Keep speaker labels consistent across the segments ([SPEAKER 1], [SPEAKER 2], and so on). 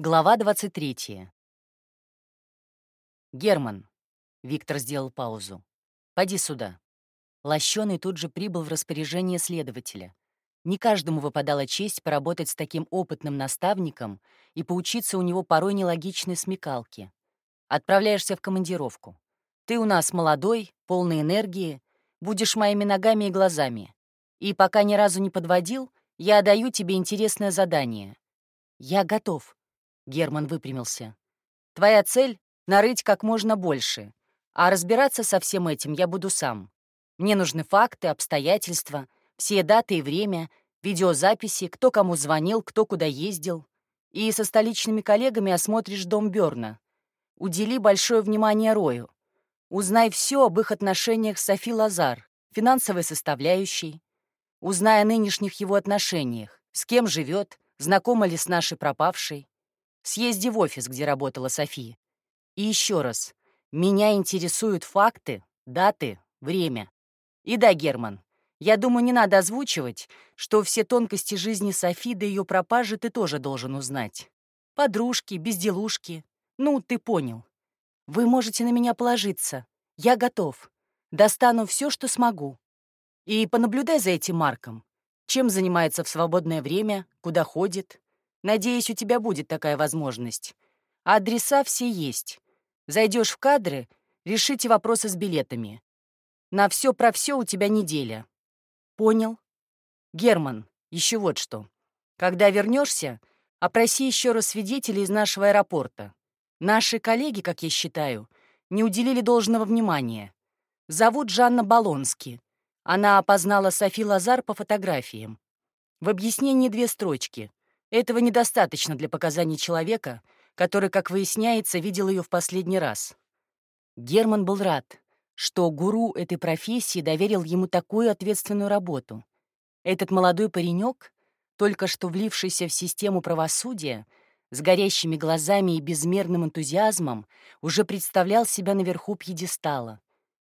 [SPEAKER 1] Глава 23. «Герман», — Виктор сделал паузу, — «поди сюда». Лощеный тут же прибыл в распоряжение следователя. Не каждому выпадала честь поработать с таким опытным наставником и поучиться у него порой нелогичной смекалке. Отправляешься в командировку. Ты у нас молодой, полный энергии, будешь моими ногами и глазами. И пока ни разу не подводил, я даю тебе интересное задание. Я готов, Герман выпрямился. «Твоя цель — нарыть как можно больше, а разбираться со всем этим я буду сам. Мне нужны факты, обстоятельства, все даты и время, видеозаписи, кто кому звонил, кто куда ездил. И со столичными коллегами осмотришь дом Бёрна. Удели большое внимание Рою. Узнай все об их отношениях с Софи Лазар, финансовой составляющей. Узнай о нынешних его отношениях, с кем живет, знакома ли с нашей пропавшей. Съезди в офис, где работала София. И еще раз, меня интересуют факты, даты, время. И да, Герман, я думаю, не надо озвучивать, что все тонкости жизни Софи до ее пропажи ты тоже должен узнать. Подружки, безделушки. Ну, ты понял. Вы можете на меня положиться. Я готов. Достану все, что смогу. И понаблюдай за этим Марком. Чем занимается в свободное время, куда ходит. Надеюсь, у тебя будет такая возможность. Адреса все есть. Зайдешь в кадры, решите вопросы с билетами. На все про все у тебя неделя. Понял? Герман, еще вот что. Когда вернешься, опроси еще раз свидетелей из нашего аэропорта. Наши коллеги, как я считаю, не уделили должного внимания. Зовут Жанна Балонски. Она опознала Софи Лазар по фотографиям. В объяснении две строчки. Этого недостаточно для показаний человека, который, как выясняется, видел ее в последний раз. Герман был рад, что гуру этой профессии доверил ему такую ответственную работу. Этот молодой паренек, только что влившийся в систему правосудия, с горящими глазами и безмерным энтузиазмом, уже представлял себя наверху пьедестала.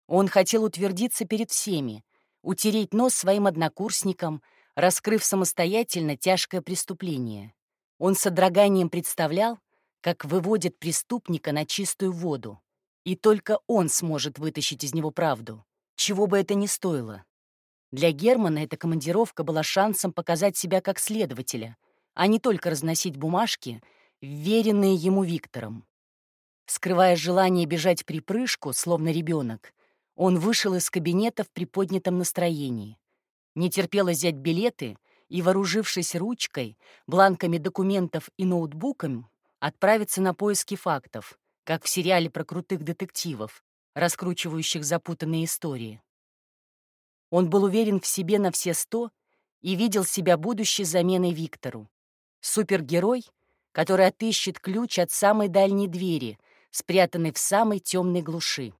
[SPEAKER 1] Он хотел утвердиться перед всеми, утереть нос своим однокурсникам, раскрыв самостоятельно тяжкое преступление. Он с содроганием представлял, как выводит преступника на чистую воду. И только он сможет вытащить из него правду, чего бы это ни стоило. Для Германа эта командировка была шансом показать себя как следователя, а не только разносить бумажки, веренные ему Виктором. Скрывая желание бежать при прыжку, словно ребенок, он вышел из кабинета в приподнятом настроении. Не терпелось взять билеты и, вооружившись ручкой, бланками документов и ноутбуком, отправиться на поиски фактов, как в сериале про крутых детективов, раскручивающих запутанные истории. Он был уверен в себе на все сто и видел себя будущей заменой Виктору. Супергерой, который отыщет ключ от самой дальней двери, спрятанной в самой темной глуши.